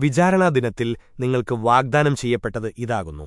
വിചാരണാദിനത്തിൽ നിങ്ങൾക്ക് വാഗ്ദാനം ചെയ്യപ്പെട്ടത് ഇതാകുന്നു